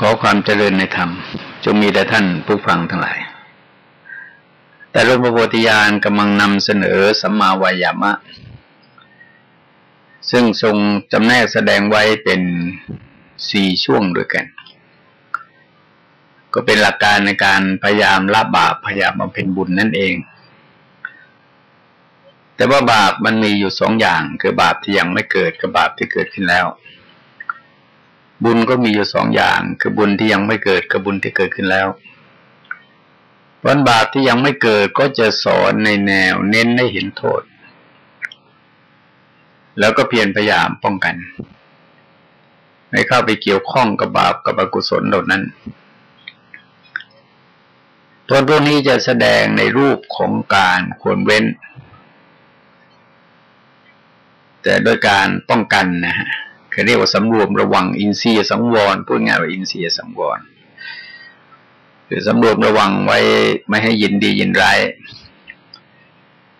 ขอความเจริญในธรรม จงมีแด่ท่านผู้ฟังทั้งหลาย แต่หลวงพระโพธิญาณกำลังนำเสนอสัมมาวายามะ ซึ่งทรงจำแนกแสดงไว้เป็นสี่ช่วงด้วยกัน ก็เป็นหลักการในการพยายามละบาปพยายามบำเพ็ญบุญนั่นเอง แต่ว่าบาปมันมีอยู่สองอย่าง คือบาปที่ยังไม่เกิดกับบาปที่เกิดขึ้นแล้ว บุญก็มีอยู่สองอย่าง คือบุญที่ยังไม่เกิดกับบุญที่เกิดขึ้นแล้วผลบาปที่ยังไม่เกิดก็จะสอนในแนวเน้นให้เห็นโทษ แล้วก็เพียรพยายามป้องกัน ไม่เข้าไปเกี่ยวข้องกับบาปกับอกุศลเหล่านั้นตัวพวกนี้จะแสดงในรูปของการควรเว้น แต่โดยการป้องกันนะฮะ เขาเรียกว่าสำรวมระวังอินทรีย์สังวรพูดง่ายว่าอินทรีย์สังวรคือสำรวมระวังไว้ไม่ให้ยินดียินร้าย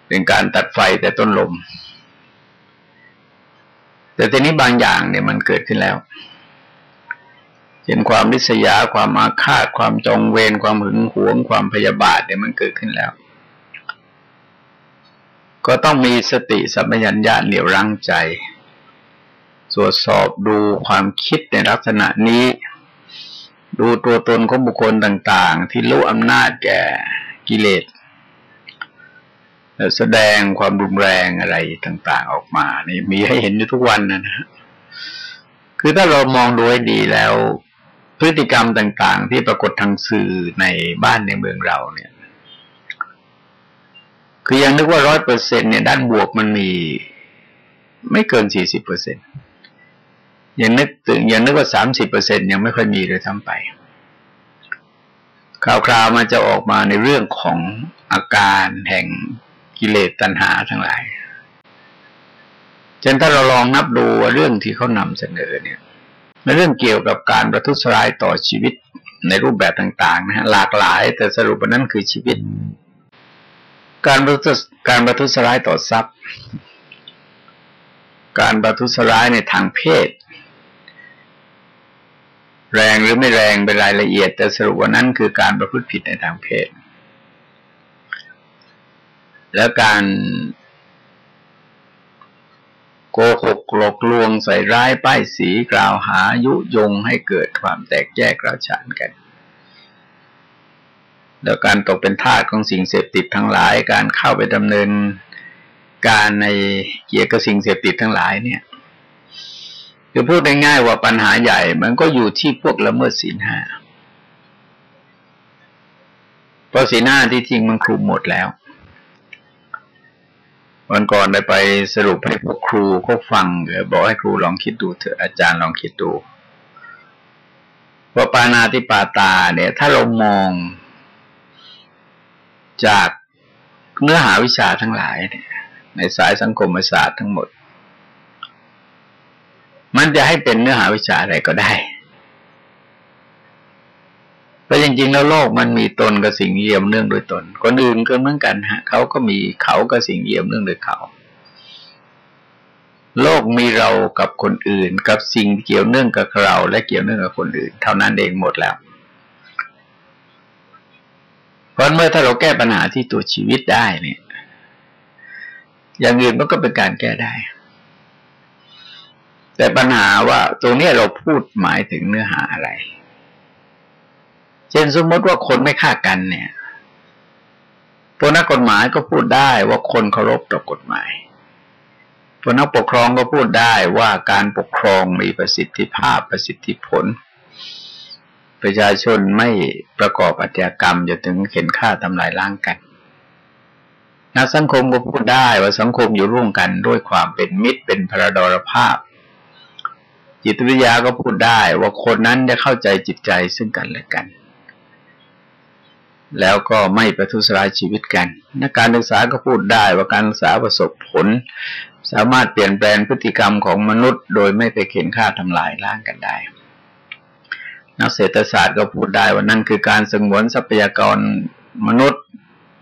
เป็นการตัดไฟแต่ต้นลม แต่ทีนี้บางอย่างเนี่ยมันเกิดขึ้นแล้วเช่นความริษยาความอาฆาตความจองเวรความหึงหวง ความพยาบาทเนี่ยมันเกิดขึ้นแล้ว ก็ต้องมีสติสัมปชัญญะเหนี่ยวรั้งใจ ตรวจสอบดูความคิดในลักษณะนี้ ดูตัวตนของบุคคลต่าง ๆ ที่รู้อำนาจแก่กิเลสแสดงความรุนแรงอะไรต่าง ๆ ออกมานี่มีให้เห็นอยู่ทุกวันนะนะคือถ้าเรามองดูให้ดีแล้ว พฤติกรรมต่าง ๆ ที่ปรากฏทางสื่อในบ้านในเมืองเราเนี่ย คือยังนึกว่าร้อยเปอร์เซ็นเนี่ยด้านบวกมันมีไม่เกินสี่สิบเปอร์เซ็นต์ ยังนึกถึงยังนึกว่าสามสิบเปอร์เซ็นยังไม่ค่อยมีเลยทั้งไปข่าวคราวมันจะออกมาในเรื่องของอาการแห่งกิเลสตัณหาทั้งหลายเช่นถ้าเราลองนับดูว่าเรื่องที่เขานำเสนอเนี่ยในเรื่องเกี่ยวกับการประทุษร้ายต่อชีวิตในรูปแบบต่างๆนะฮะหลากหลายแต่สรุปว่านั้นคือชีวิต การประทุษการประทุษร้ายต่อทรัพย์ การประทุษร้ายในทางเพศ แรงหรือไม่แรงเป็นรายละเอียด แต่สรุปว่านั้นคือการประพฤติผิดในทางเพศ แล้วการโกหกหลอกลวงใส่ร้ายป้ายสีกล่าวหายุยงให้เกิดความแตกแยกกระชานกัน แล้วการตกเป็นทาสของสิ่งเสพติดทั้งหลาย การเข้าไปดำเนินการในเกี่ยวกับสิ่งเสพติดทั้งหลายเนี่ย คือพูดง่ายๆว่าปัญหาใหญ่ มันก็อยู่ที่พวกละเมิดศีลห้าเพราะศีลห้าที่จริงมันคลุมหมดแล้ว วันก่อนได้ไปสรุปให้พวกครูก็ฟังเดี๋ยวบอกให้ครูลองคิดดูเถอะอาจารย์ลองคิดดูว่าปานาติปาตา เนี่ย ถ้าเรามองจากเนื้อหาวิชาทั้งหลายเนี่ยในสายสังคมศาสตร์ทั้งหมด มันจะให้เป็นเนื้อหาวิชาอะไรก็ได้เพราะจริงๆแล้วโลกมันมีตนกับสิ่งเยี่ยมเนื่องโดยตน คนอื่นก็เหมือนกันฮะเขาก็มีเขากับสิ่งเยี่ยมเนื่องโดยเขา โลกมีเรากับคนอื่น กับสิ่งเกี่ยวเนื่องกับเรา และเกี่ยวเนื่องกับคนอื่น เท่านั้นเองหมดแล้ว เพราะเมื่อถ้าเราแก้ปัญหาที่ตัวชีวิตได้เนี่ย อย่างอื่นมันก็เป็นการแก้ได้ แต่ปัญหาว่าตรงนี้เราพูดหมายถึงเนื้อหาอะไร เช่นสมมติว่าคนไม่ฆ่ากันเนี่ยพวกนักกฎหมายก็พูดได้ว่าคนเคารพต่อกฎหมายพวกนักปกครองก็พูดได้ว่าการปกครองมีประสิทธิภาพประสิทธิผล ประชาชนไม่ประกอบอาชญากรรมจะถึงเข็นฆ่าทำลายล้างกันนักสังคมก็พูดได้ว่าสังคมอยู่ร่วมกันด้วยความเป็นมิตรเป็นพระดรภาพ จิตวิทยาก็พูดได้ว่าคนนั้นจะเข้าใจจิตใจซึ่งกันและกัน แล้วก็ไม่ประทุษร้ายชีวิตกัน นักการศึกษาก็พูดได้ว่าการศึกษาประสบผล สามารถเปลี่ยนแปลงพฤติกรรมของมนุษย์ โดยไม่ไปเข็นฆ่าทำลายล้างกันได้ นักเศรษฐศาสตร์ก็พูดได้ว่านั่นคือการสงวนทรัพยากรมนุษย์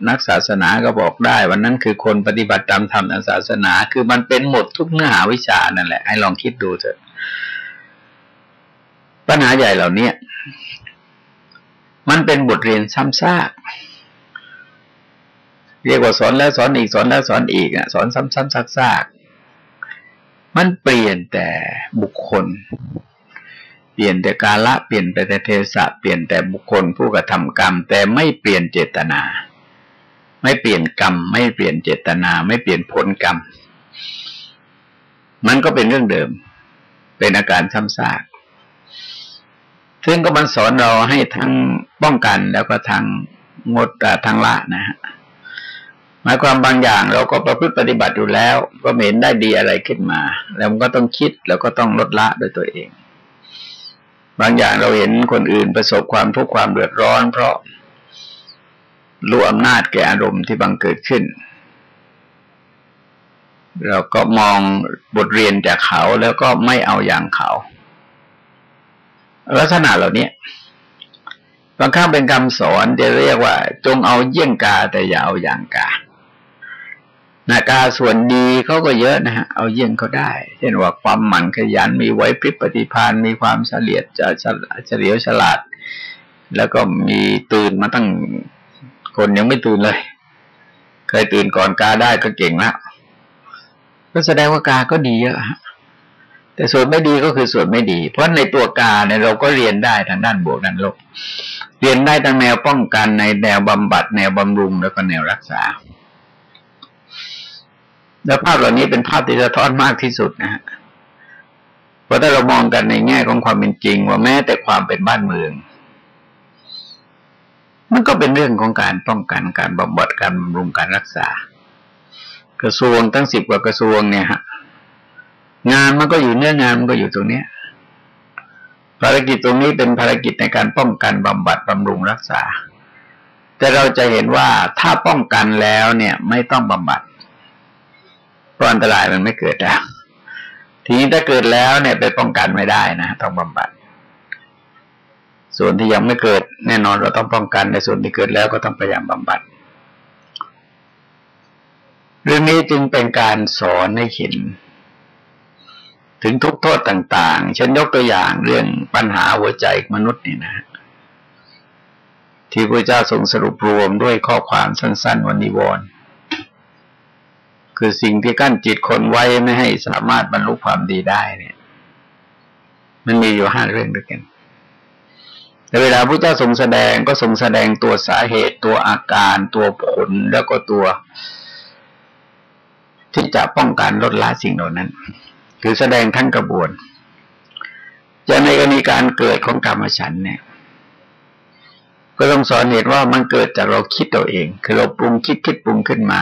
นักศาสนาก็บอกได้ว่านั่นคือคนปฏิบัติตามธรรมทางศาสนา คือมันเป็นหมดทุกเนื้อหาวิชานั่นแหละ ให้ลองคิดดูเถอะ ปัญหาใหญ่เหล่านี้มันเป็นบทเรียนซ้ำซากเรียกว่าสอนแล้วสอนอีกสอนแล้วสอนอีกอะสอนซ้ำๆซากๆมันเปลี่ยนแต่บุคคล เปลี่ยนแต่กาละเปลี่ยนแต่เทศะเปลี่ยนแต่บุคคลผู้กระทำกรรม แต่ไม่เปลี่ยนเจตนา ไม่เปลี่ยนกรรม ไม่เปลี่ยนเจตนา ไม่เปลี่ยนผลกรรม มันก็เป็นเรื่องเดิม เป็นอาการซ้ำซาก ซึ่งก็มันสอนเราให้ทั้งป้องกันแล้วก็ทางงดทางละนะฮะหมายความบางอย่างเราก็ประพฤติปฏิบัติอยู่แล้ว ก็เห็นได้ดีอะไรขึ้นมา แล้วมันก็ต้องคิดแล้วก็ต้องลดละโดยตัวเอง บางอย่างเราเห็นคนอื่นประสบความทุกข์ความเดือดร้อน เพราะรู้อำนาจแก่อารมณ์ที่บังเกิดขึ้น เราก็มองบทเรียนจากเขาแล้วก็ไม่เอาอย่างเขา ลักษณะเหล่านี้บางครั้งเป็นคำสอนจะเรียกว่า จงเอาเยี่ยงกาแต่อย่าเอาอย่างกานากาส่วนดีเขาก็เยอะนะฮะเอาเยี่ยงเขาได้ เช่นว่าความหมั่นขยันมีไว้พริบปฏิพานมีความเฉลียดจะเฉลียวฉลาด แล้วก็มีตื่นมาตั้งคนยังไม่ตื่นเลย เคยตื่นก่อนกาได้ก็เก่งแล้วก็แสดงว่ากาก็ดีเยอะฮะ แต่ส่วนไม่ดีก็คือส่วนไม่ดี เพราะในตัวกาเนี่ยเราก็เรียนได้ทางด้านบวกด้านลบ เรียนได้ทั้งแนวป้องกันในแนวบำบัด แนวบำรุงแล้วก็แนวรักษา แล้วภาพเหล่านี้เป็นภาพที่สะท้อนมากที่สุดนะฮะเพราะถ้าเรามองกันในแง่ของความเป็นจริง ว่าแม้แต่ความเป็นบ้านเมือง มันก็เป็นเรื่องของการป้องกันการบำบัดการบำรุงการรักษา กระทรวงตั้งสิบกว่ากระทรวงเนี่ยฮะ งานมันก็อยู่เนื้องานมันก็อยู่ตรงเนี้ย ภารกิจตรงนี้เป็นภารกิจในการป้องกันบำบัดบำรุงรักษา แต่เราจะเห็นว่าถ้าป้องกันแล้วเนี่ย ไม่ต้องบำบัดเพราะอันตรายมันไม่เกิดแล้วทีนี้ถ้าเกิดแล้วเนี่ยไปป้องกันไม่ได้นะต้องบำบัด ส่วนที่ยังไม่เกิดแน่นอนเราต้องป้องกันในส่วนที่เกิดแล้วก็ต้องพยายามบำบัดเรื่องนี้จึงเป็นการสอนให้เห็น ถึงทุกโทษต่างๆ ฉันยกตัวอย่างเรื่องปัญหาหัวใจมนุษย์นี่นะ ที่พระเจ้าทรงสรุปรวมด้วยข้อความสั้น ๆวันนิวรณ์คือสิ่งที่กั้นจิตคนไว้ไม่ให้สามารถบรรลุความดีได้เนี่ย มันมีอยู่ห้าเรื่องด้วยกัน แต่เวลาพระเจ้าทรงแสดงก็ทรงแสดงตัวสาเหตุตัวอาการตัวผลแล้วก็ตัว ที่จะป้องกันลดละสิ่งเหล่านั้น คือแสดงทั้งกระบวนจะในกรณีการเกิดของกรรมฉันเนี่ย ก็ต้องสอนเหตุว่ามันเกิดจากเราคิดตัวเอง คือเราปรุงคิดคิดปรุงขึ้นมา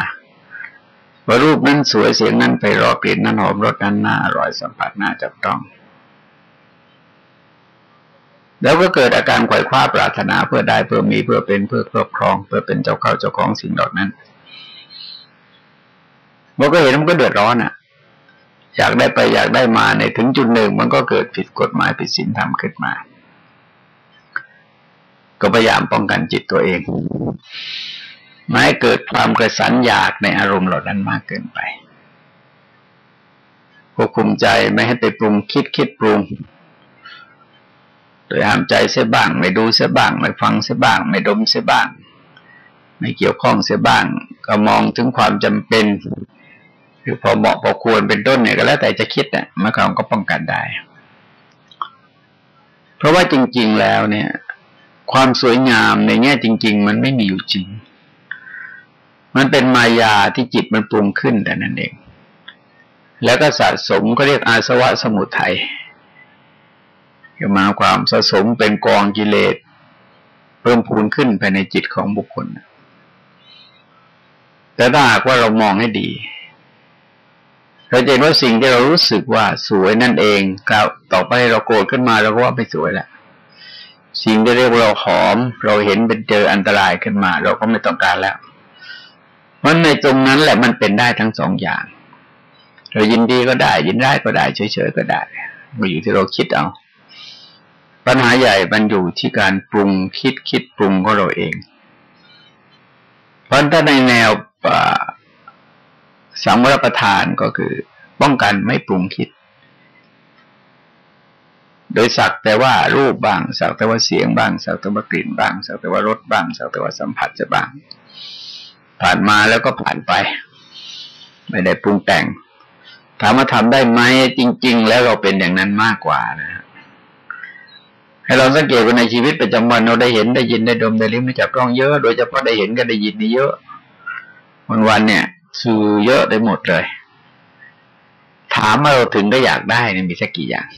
ว่ารูปนั้นสวยเสียงนั้นไปรอกลิ่นนั้นหอมรสนั้นน่าอร่อยสัมผัสน่าจับต้อง แล้วก็เกิดอาการไขว่คว้าปรารถนาเพื่อได้เพื่อมีเพื่อเป็นเพื่อครอบครอง เพื่อเป็นเจ้าเข้าเจ้าของสิ่งเหล่านั้นมันก็เห็นมันก็เดือดร้อนอะ อยากได้ไปอยากได้มาในถึงจุดหนึ่งมันก็เกิดผิดกฎหมายผิดศีลธรรมขึ้นมา ก็พยายามป้องกันจิตตัวเองไม่ให้เกิดความกระสันอยากในอารมณ์เหล่านั้นมากเกินไปควบคุมใจไม่ให้ไปปรุงคิดคิดปรุง โดยห้ามใจเสียบ้าง ไม่ดูเสียบ้าง ไม่ฟังเสียบ้าง ไม่ดมเสียบ้าง ไม่เกี่ยวข้องเสียบ้าง ก็มองถึงความจำเป็น คือพอเหมาะพอควรเป็นต้นเนี่ยก็แล้วแต่จะคิดเนี่ยมันก็ป้องกันได้ เพราะว่าจริง ๆแล้วเนี่ย ความสวยงามในแง่จริง ๆ มันไม่มีอยู่จริง มันเป็นมายาที่จิตมันปรุงขึ้นแต่นั้นเอง แล้วก็สะสมก็เรียกอาสวะสมุทัยคือมาความสะสมเป็นกองกิเลสเพิ่มพูนขึ้นภายในจิตของบุคคลแต่ถ้าหากว่าเรามองให้ดี เราเห็นว่าสิ่งที่เรารู้สึกว่าสวยนั่นเองกล่าวต่อไปเราโกรธขึ้นมาเราก็ว่าไม่สวยแล้วสิ่งที่เรียกว่าเราหอม เราเห็นเป็นเจออันตรายขึ้นมา เราก็ไม่ต้องการแล้ว มันในตรงนั้นแหละมันเป็นได้ทั้งสองอย่าง เรายินดีก็ได้ ยินได้ก็ได้เฉยๆก็ได้มันอยู่ที่เราคิดเอา ปัญหาใหญ่มันอยู่ที่การปรุงคิดคิดปรุงของเราเองเพราะถ้าในแนว สังวรประทานก็คือ ป้องกันไม่ปรุงคิด โดยสักแต่ว่ารูปบ้าง สักแต่ว่าเสียงบ้างสักแต่ว่ากลิ่นบ้าง สักแต่ว่ารสบ้าง สักแต่ว่าสัมผัสจะบ้าง ผ่านมาแล้วก็ผ่านไป ไม่ได้ปรุงแต่งถามว่าทำได้ไหมจริง ๆ แล้วเราเป็นอย่างนั้นมากกว่านะให้เราสังเกตว่าในชีวิตประจำวันเราได้เห็นได้ยินได้ดมได้ลิ้มได้จับต้องเยอะ โดยเฉพาะได้เห็นก็ได้ยินนี่เยอะวันวันเนี่ย สื่อเยอะได้หมดเลย ถามว่าเราถึงก็อยากได้เนี่ยมีสักกี่อย่าง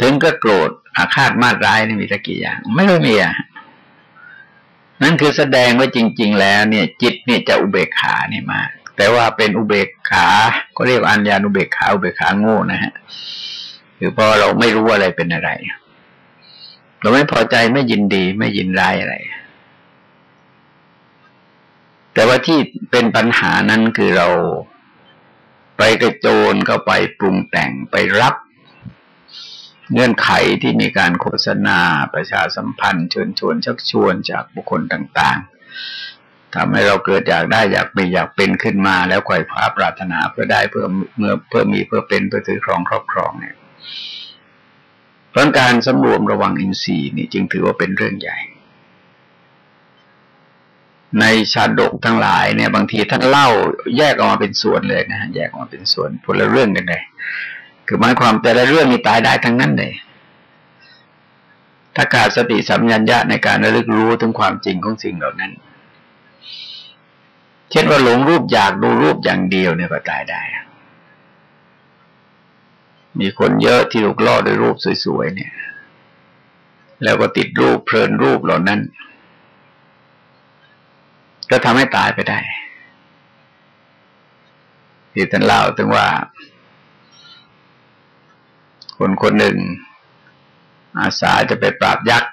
ถึงก็โกรธอาฆาตมาดร้ายนี่มีสักกี่อย่าง ไม่ได้มีอะนั่นคือแสดงว่าจริง ๆ แล้วเนี่ย จิตเนี่ยจะอุเบกขาเนี่ยมากแต่ว่าเป็นอุเบกขา ก็เรียกอัญญานุเบกขาอุเบกขาโง่นะฮะคือพอเราไม่รู้อะไรเป็นอะไร เราไม่พอใจไม่ยินดีไม่ยินร้ายอะไร แต่ว่าที่เป็นปัญหานั้นคือเราไปกระโจนเข้าไปปรุงแต่งไปรับ เงื่อนไขที่มีการโฆษณาประชาสัมพันธ์เชิญชวนชักชวนจากบุคคลต่างๆทำให้เราเกิดอยากได้อยากมีอยากเป็นขึ้นมา แล้วไขว่คว้าปรารถนาเพื่อได้เพื่อเมื่อเพื่อมีเพื่อเป็นเพื่อถือครองครอบครองเนี่ยเพราะการสำรวมระวังอินทรีย์นี่จึงถือว่าเป็นเรื่องใหญ่ ในชาดกทั้งหลายเนี่ย บางทีท่านเล่าแยกออกมาเป็นส่วนเลยนะแยกออกมาเป็นส่วนคนละเรื่องกันเลยคือหมายความแต่ละเรื่องมีตายได้ทั้งนั้นเลยถ้าขาดสติสัมยัญญะในการระลึกรู้ถึงความจริงของสิ่งเหล่านั้น เช่นว่าหลงรูปอยากดูรูปอย่างเดียวเนี่ยก็ตายได้ มีคนเยอะที่ถูกล่อด้วยรูปสวยๆเนี่ย แล้วก็ติดรูปเพลินรูปเหล่านั้น ก็ทำให้ตายไปได้ที่ท่านเล่าถึงว่า คนคนหนึ่ง อาสาจะไปปราบยักษ์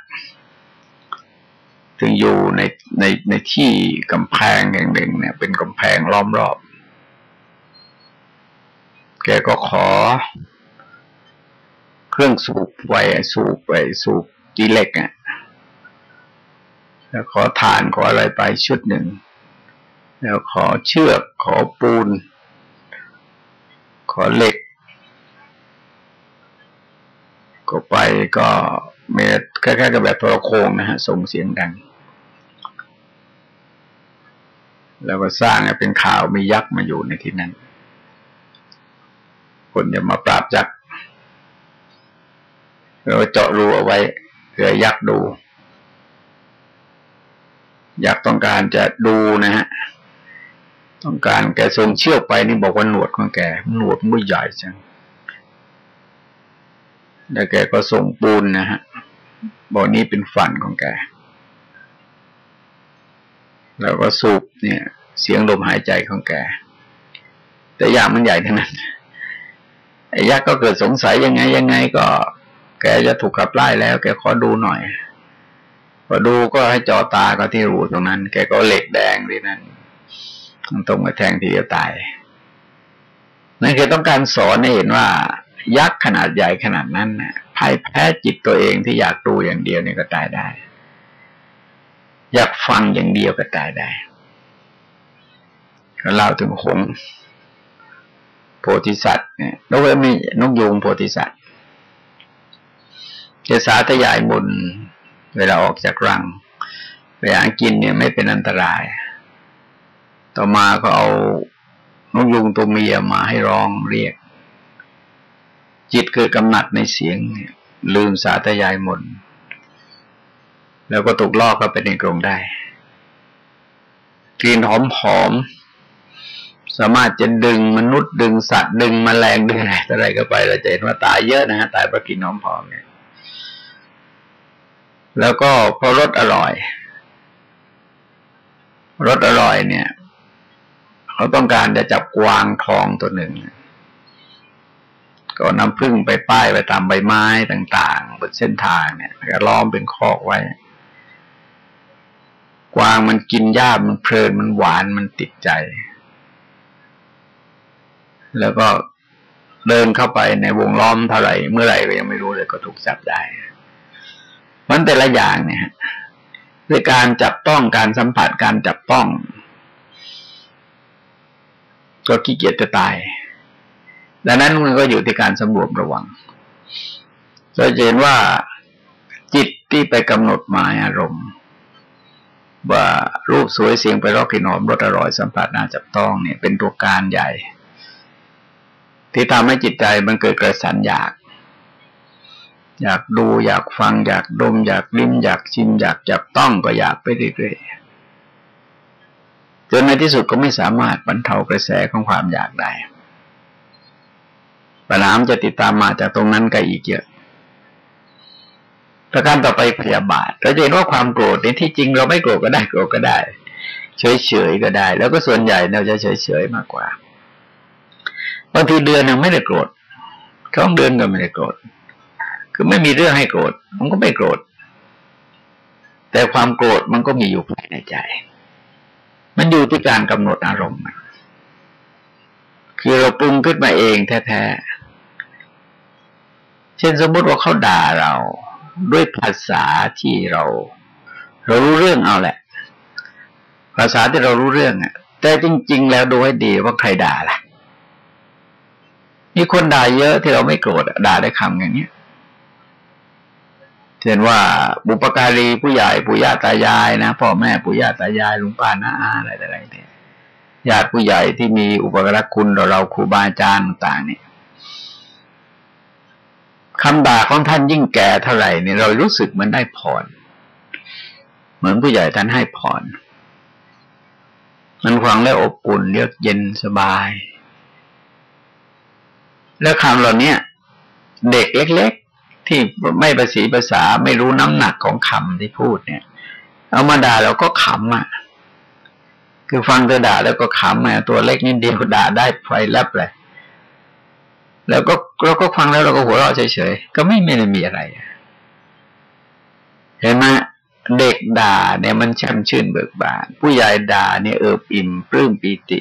ถึงอยู่ในในในที่กำแพงแห่งหนึ่งเนี่ย เป็นกำแพงล้อมรอบ แกก็ขอ เครื่องสูบไว้สูบไปสูบกีเล็กอะ แล้วขอทานขออะไรไปชุดหนึ่ง แล้วขอเชือกขอปูน ขอเหล็ก ก็ไปก็เมตคล้ายๆกับแบบโทรโคงนะฮะส่งเสียงดัง แล้วก็สร้างเป็นข่าวมียักษ์มาอยู่ในที่นั้น คนจะมาปราบยักษ์เราเจาะรูเอาไว้เพื่อยักษ์ดู อยากต้องการจะดูนะฮะต้องการแกทรงเชื่อไปนี่บอกว่าหนวดของแกหนวดมันใหญ่จังแล้วแกก็ส่งปูนนะฮะบอกนี้เป็นฝันของแก แล้วก็สูบเนี่ย เสียงลมหายใจของแก แต่อย่างมันใหญ่ทั้งนั้นไอ้ยักษ์ก็เกิดสงสัยยังไงยังไงก็ แกจะถูกขับไล่แล้ว แกขอดูหน่อย พอดูก็ให้จอตาก็ที่รูตรงนั้น แกก็เหล็กแดงที่นั่นตรงมาแทงทีจะตายนั่นคือต้องการสอนให้เห็นว่า ยักษ์ขนาดใหญ่ขนาดนั้นนะ่ะพ่ายแพ้จิตตัวเองที่อยากดูอย่างเดียวเนี่ยก็ตายได้ อยากฟังอย่างเดียวก็ตายได้ก็เล่าถึงหงโพธิสัตว์เนี่ยนกเอมีนกยูงโพธิสัตว์จะสาธยายบุญ เวลาออกจากรังไปหากินเนี่ยไม่เป็นอันตราย ต่อมาก็เอานกยุงตัวเมียมาให้ร้องเรียก จิตเกิดกำหนัดในเสียง ลืมสาธยายมนแล้วก็ตกล่อเข้าไปในกรงได้กลิ่นหอมหอมสามารถจะดึงมนุษย์ดึงสัตว์ดึงมแมลงดึงอะไรอะไรก็ไปเราจะเห็นว่าตายเยอะนะฮะตายเพราะกินหอมหอมเนี่ย แล้วก็พอรสอร่อย รสอร่อยเนี่ย เขาต้องการจะจับกวางทองตัวหนึ่ง ก็นำพึ่งไปป้ายไปตามใบไม้ต่างๆบนเส้นทางเนี่ยก็ล้อมเป็นคอกไว้ กวางมันกินหญ้ามันเพลินมันหวานมันติดใจ แล้วก็เดินเข้าไปในวงล้อมเท่าไหร่ เมื่อไหร่ก็ยังไม่รู้เลยก็ถูกจับได้ มันแต่ละอย่างเนี่ยด้วยการจับต้องการสัมผัสการจับต้องก็ขี้เกียจจะตาย ดังนั้นมันก็อยู่ที่การสำรวมระวังเราเห็นว่าจิตที่ไปกำหนดหมายอารมณ์ ว่ารูปสวยเสียงไปรอกกลิ่นหอมรสอร่อยสัมผัสน่าจับต้องเนี่ยเป็นตัวการใหญ่ ที่ทำให้จิตใจมันเกิดกระสันอยาก อยากดูอยากฟัง อยากดม อยากลิ้มอยากชิม อยากจับต้องก็อยากไปเรื่อยๆจนในที่สุดก็ไม่สามารถบรรเทากระแสของความอยากได้ปัญหาจะติดตามมาจากตรงนั้นก็อีกเยอะประการต่อไปพยาบาทเราจะเห็นว่าความโกรธในที่จริง เราไม่โกรธก็ได้โกรธก็ได้ เฉยเฉยก็ได้ แล้วก็ส่วนใหญ่เราจะเฉยเฉยมากกว่าบางทีเดือนหนึ่งไม่ได้โกรธสองเดือนก็ไม่ได้โกรธ คือไม่มีเรื่องให้โกรธ มันก็ไม่โกรธ แต่ความโกรธมันก็มีอยู่ภายในใจ มันอยู่ที่การกำหนดอารมณ์ คือเราปรุงขึ้นมาเองแท้ๆ เช่นสมมติว่าเขาด่าเราด้วยภาษาที่เรา เรารู้เรื่องเอาแหละ ภาษาที่เรารู้เรื่องอะแต่จริง ๆ แล้วดูให้ดีว่าใครด่าล่ะมีคนด่าเยอะที่เราไม่โกรธด่าได้คำอย่างเนี้ย เช่นว่าบุปการีผู้ใหญ่ปู่ย่าตายายนะพ่อแม่ปู่ย่าตายายลุงป้าน้าอาอะไรอะไรเนี่ยญาติผู้ใหญ่ที่มีอุปการะคุณเราเราครูบาอาจารย์ต่างๆเนี่ยคำด่าของท่านยิ่งแก่เท่าไหร่เนี่ยเรารู้สึกมันได้พรเหมือนผู้ใหญ่ท่านให้พรมันฟังแล้วอบอุ่นเยือกเย็นสบาย แล้วคำเหล่านี้เด็กเล็ก ที่ไม่ประสีภาษาไม่รู้น้ำหนักของคำที่พูดเนี่ย เอามาด่าเราก็ขำอะ คือฟังเธอด่าแล้วก็ขำอะตัวเล็กนิดเดียวด่าได้ไฟแลบเลยแล้วก็เราก็ฟังแล้วเราก็หัวเราะเฉยๆก็ไม่ไม่ได้มีอะไรเห็นไหมเด็กด่าเนี่ยมันช่ำชื่นเบิกบาน ผู้ใหญ่ด่าเนี่ยเอิบอิ่มปลื้มปีติ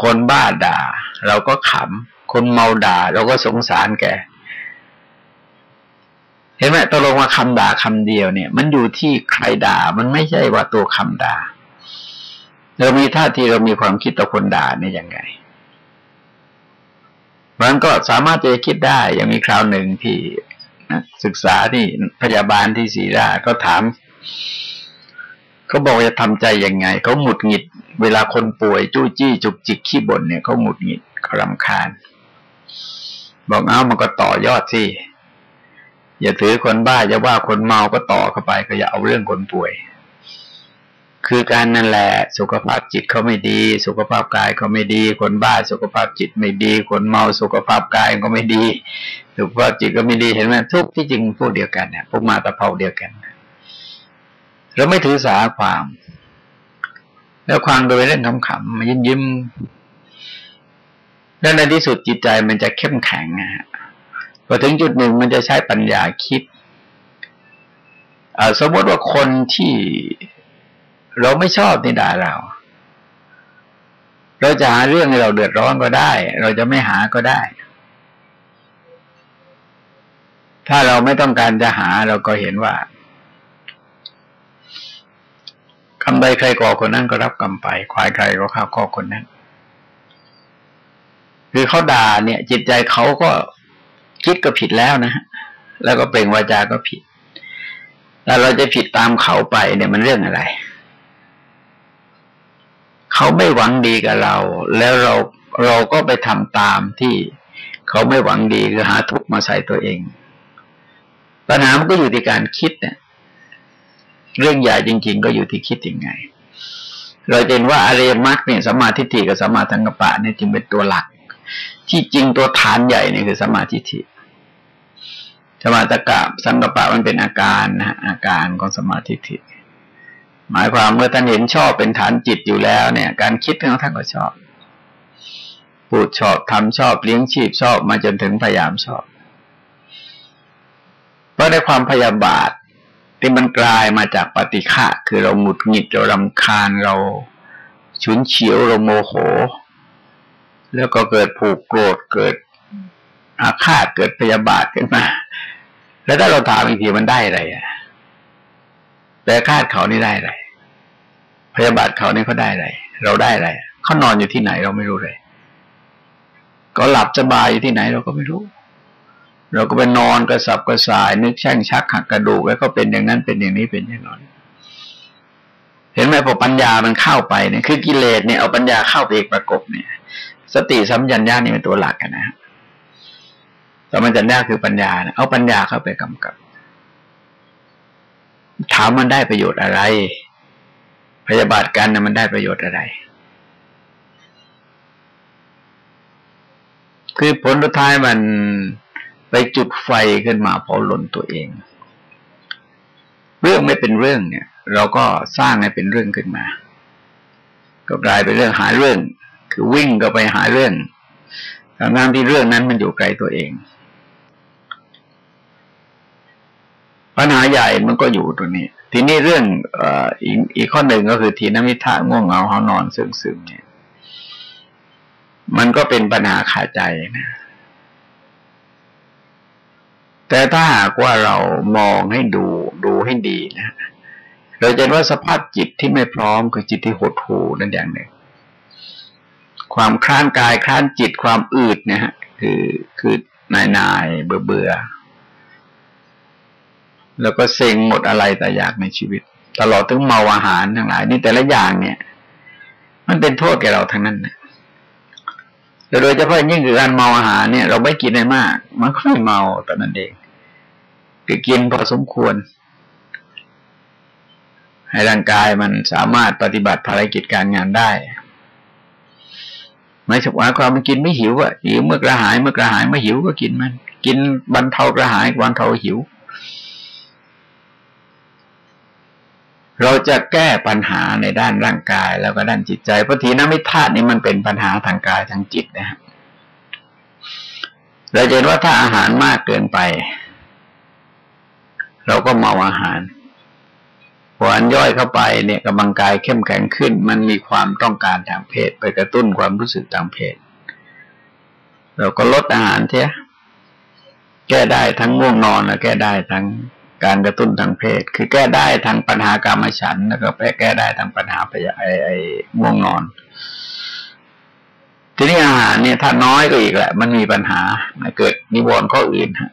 คนบ้าด่า เราก็ขำ คนเมาด่า เราก็สงสารแกเห็นไหมตกลงว่าคำด่าคำเดียวเนี่ย มันอยู่ที่ใครด่า มันไม่ใช่ว่าตัวคำด่า เรามีท่าทีเรามีความคิดต่อคนด่าเนี่ยยังไงมันก็สามารถจะคิดได้ยังมีคราวหนึ่งที่นักศึกษาที่พยาบาลที่ศรีราเขาถามเขาบอกจะทำใจยังไงเขาหงุดหงิด เวลาคนป่วยจู้จี้จุกจิกขี้บ่นเนี่ยเขาหงุดหงิดเขารำคาญ บอกเอามันก็ต่อยอดสิอย่าถือคนบ้าอย่าว่าคนเมาก็ต่อเข้าไปก็อย่าเอาเรื่องคนป่วย คือการนั่นแหละ สุขภาพจิตเขาไม่ดี สุขภาพกายเขาไม่ดี คนบ้าสุขภาพจิตไม่ดี คนเมาสุขภาพกายก็ไม่ดี สุขภาพจิตก็ไม่ดีเห็นไหมทุกที่จริงพวกเดียวกันเนี่ยพวกมาตะเภาเดียวกันเราไม่ถือสาความ แล้วความโดยเล่นขำๆมายิ้มยิ้ม แล้วในที่สุดจิตใจมันจะเข้มแข็งนะฮะพอถึงจุดหนึ่งมันจะใช้ปัญญาคิดสมมติว่าคนที่เราไม่ชอบที่ด่าเรา เราจะหาเรื่องให้เราเดือดร้อนก็ได้ เราจะไม่หาก็ได้ ถ้าเราไม่ต้องการจะหาเราก็เห็นว่าคำใดใครก่อคนนั้นก็รับกรรมไปควายใครก็ข้าวข้อคนนั้น คือเขาด่าเนี่ย จิตใจเขาก็คิดก็ผิดแล้วนะแล้วก็เปล่งวาจาก็ผิดแล้วเราจะผิดตามเขาไปเนี่ยมันเรื่องอะไร เขาไม่หวังดีกับเรา แล้วเราเราก็ไปทำตามที่เขาไม่หวังดีคือหาทุกข์มาใส่ตัวเอง ปัญหามันก็อยู่ที่การคิดเนี่ย เรื่องใหญ่จริง ๆ ก็อยู่ที่คิดยังไง เราเห็นว่าอริยมรรคเนี่ยสมาธิฏฐิกับสมาทังกปะเนี่ยจึงเป็นตัวหลัก ที่จริงตัวฐานใหญ่เนี่ยคือสมาธิฏฐิสมาตกะสังกปะมันเป็นอาการนะอาการของสมาธิฏฐิหมายความเมื่อท่านเห็นชอบเป็นฐานจิตอยู่แล้วเนี่ย การคิดของท่านก็ชอบพูดชอบทำชอบเลี้ยงชีพชอบมาจนถึงพยายามชอบเพราะในความพยาบาทที่มันกลายมาจากปฏิฆะคือเราหงุดหงิดเรารำคาญเราฉุนเฉียวเราโมโห แล้วก็เกิดผูกโกรธเกิดอาฆาตเกิดพยาบาทขึ้นมา แล้วถ้าเราถามอีกทีมันได้อะไรอะ แต่คาดเขานี่ได้อะไร พยาบาทเขานี่เขาได้อะไร เราได้อะไรเขานอนอยู่ที่ไหนเราไม่รู้เลย ก็หลับสบายอยู่ที่ไหนเราก็ไม่รู้ เราก็ไปนอนกระสับกระส่าย นึกแช่งชักหักกระดูกแล้วก็เป็นอย่างนั้นเป็นอย่างนี้เป็นอย่างนั้นเห็นไหมพอปัญญามันเข้าไปเนี่ยคือกิเลสเนี่ยเอาปัญญาเข้าไปเอกประกบเนี่ย สติสัมยัญญานี่เป็นตัวหลักกันนะสัมยัญญาคือปัญญาเอาปัญญาเข้าไปกำกับ ถามมันได้ประโยชน์อะไร พยาบาทกันนะมันได้ประโยชน์อะไร คือผลสุดท้ายมันไปจุดไฟขึ้นมาเผาหล่นตัวเอง เรื่องไม่เป็นเรื่องเนี่ย เราก็สร้างให้เป็นเรื่องขึ้นมา ก็กลายเป็นเรื่องหาเรื่อง คือวิ่งก็ไปหาเรื่องทั้งที่เรื่องนั้นมันอยู่ไกลตัวเอง ปัญหาใหญ่มันก็อยู่ตรงนี้ ทีนี้เรื่องอีกอีกข้อหนึ่งก็คือทีนมิทะง่วงเหงาเขานอนซึมซึมเนี่ย มันก็เป็นปัญหาขาใจนะแต่ถ้าหากว่าเรามองให้ดูดูให้ดีนะเราจะเห็นว่าสภาพจิตที่ไม่พร้อมคือจิตที่หดหู่นั่นอย่างหนึ่ง ความคลานกายคลานจิตความอืดเนี่ยฮะคือคือนายนายเบื่อเบื่อแล้วก็เซ็งหมดอะไรแต่อยากในชีวิต ตลอดถึงเมาอาหารทั้งหลาย นี่แต่ละอย่างเนี่ย มันเป็นโทษแก่เราทั้งนั้นนะโดยเฉพาะยิ่งคือการเมาอาหารเนี่ย เราไม่กินได้มาก มันก็ไม่เมาแต่นั้นเองคือกินพอสมควร ให้ร่างกายมันสามารถปฏิบัติภารกิจการงานได้ ไม่ใช่ว่าความมันกินไม่หิวอะหิวเมื่อกระหายเมื่อกระหายไม่หิวก็กินมัน กินบรรเทากระหายบรรเทาหิว เราจะแก้ปัญหาในด้านร่างกายแล้วก็ด้านจิตใจเพราะทีนมิธาตุนี่มันเป็นปัญหาทางกายทางจิตนะฮะเราเห็นว่าถ้าอาหารมากเกินไป เราก็เมาอาหาร พออันย่อยเข้าไปเนี่ยกำลังกายเข้มแข็งขึ้น มันมีความต้องการทางเพศ ไปกระตุ้นความรู้สึกทางเพศ เราก็ลดอาหารเทียแก้ได้ทั้งง่วงนอนและแก้ได้ทั้งการกระตุ้นทางเพศ คือแก้ได้ทั้งปัญหากรรมฉันแล้วก็แก้ได้ทั้งปัญหาพยาไอไอง่วงนอน ทีนี้อาหารเนี่ยถ้าน้อยก็อีกแหละ มันมีปัญหาเกิดนิวรณ์ข้ออื่นฮะ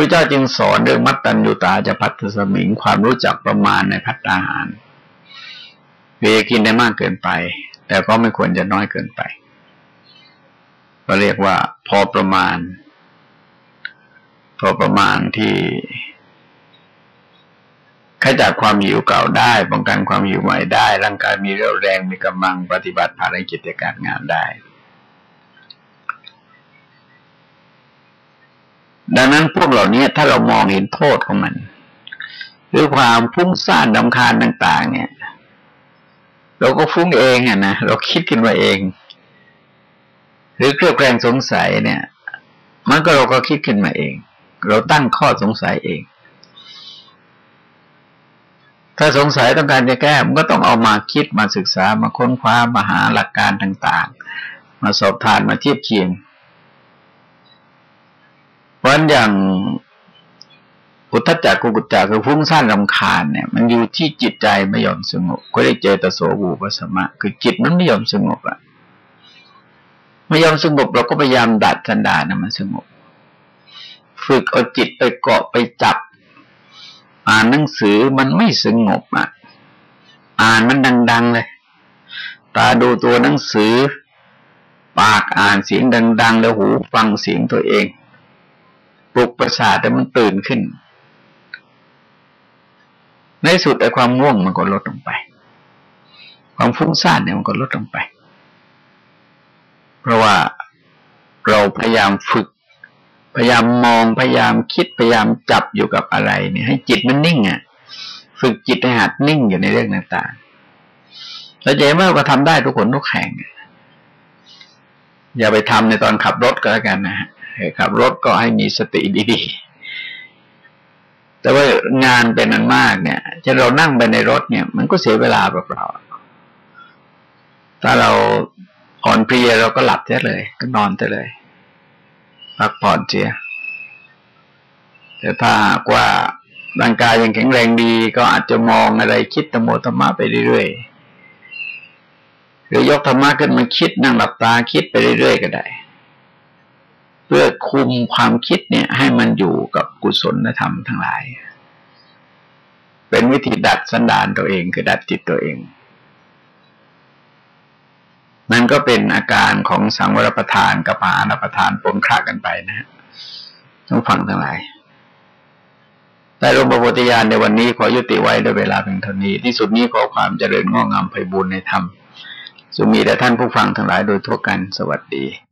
พระเจ้าจึงสอนเรื่องมัตตัญญูตาจะพัฒสมิงความรู้จักประมาณในพัฒนาหารเวียกินได้มากเกินไป แต่ก็ไม่ควรจะน้อยเกินไป ก็เรียกว่า พอประมาณ พอประมาณที่ขจัดความหิวเก่าได้ป้องกันความหิวใหม่ได้ ร่างกายมีเรี่ยวแรงมีกำลังปฏิบัติภารกิจการงานได้ ดังนั้นพวกเหล่านี้ถ้าเรามองเห็นโทษของมันหรือความฟุ้งซ่านดำคาญต่าง ๆ เนี่ย เราก็ฟุ้งเองอะนะเราคิดกันมาเอง หรือเครือบแคลงสงสัยเนี่ย มันก็เราก็คิดขึ้นมาเอง เราตั้งข้อสงสัยเอง ถ้าสงสัยต้องการจะแก้มันก็ต้องเอามาคิดมาศึกษามาค้นคว้ามาหาหลักการต่าง ๆ มาสอบทานมาเทียบเคียง ราะอย่างอุทจักกุกุจักคือฟุ้งซ่านรำคาญเนี่ย มันอยู่ที่จิตใจไม่ยอมสงบก็ได้เจอตโสบูปสมะ คือจิตมันไม่ยอมสงบอะไม่ยอมสงบเราก็พยายามดัดสันดานนะมันสงบ ฝึกเอาจิตไปเกาะไปจับ อ่านหนังสือมันไม่สงบอะ อ่านมันดัง ๆเลย ตาดูตัวหนังสือ ปากอ่านเสียงดัง ๆ แล้วหูฟังเสียงตัวเอง ลุกประสาทแต่มันตื่นขึ้น ในสุดไอ้ความง่วงมันก็ลดลงไป ความฟุ้งซ่านเนี่ยมันก็ลดลงไป เพราะว่าเราพยายามฝึก พยายามมองพยายามคิดพยายามจับอยู่กับอะไรเนี่ย ให้จิตมันนิ่งอะฝึกจิตให้หัดนิ่งอยู่ในเรื่องต่างๆแล้วใจเมื่ก็ทำได้ทุกคนทุกแห่งอย่าไปทำในตอนขับรถก็แล้วกันนะฮะ ขับรถก็ให้มีสติดีๆ แต่ว่างานเป็นอันมากเนี่ยจะเรานั่งไปในรถเนี่ย มันก็เสียเวลาเปล่าๆถ้าเราอ่อนเพลียเราก็หลับเสียเลย ก็นอนเสียเลย พักผ่อนเสียแต่ถ้ากว่าร่างกายยังแข็งแรงดี ก็อาจจะมองอะไรคิดตโมตมะไปเรื่อยๆหรือยกธรรมะขึ้นมาคิดนั่งหลับตาคิดไปเรื่อยๆก็ได้ เพื่อคุมความคิดเนี่ย ให้มันอยู่กับกุศลธรรมทั้งหลาย เป็นวิธีดัดสันดานตัวเองคือดัดจิตตัวเองนั่นก็เป็นอาการของสังวรประทานกับปานประทานปนคลากันไปนะฮะต้องฟังทั้งหลายแต่ลงประโพธิญาณในวันนี้ขอยุติไว้ด้วยเวลาเพียงเท่านี้ ที่สุดนี้ขอความเจริญงอกงามไพบูรณ์ในธรรมสุมีแต่ท่านผู้ฟังทั้งหลายโดยทั่วกันสวัสดี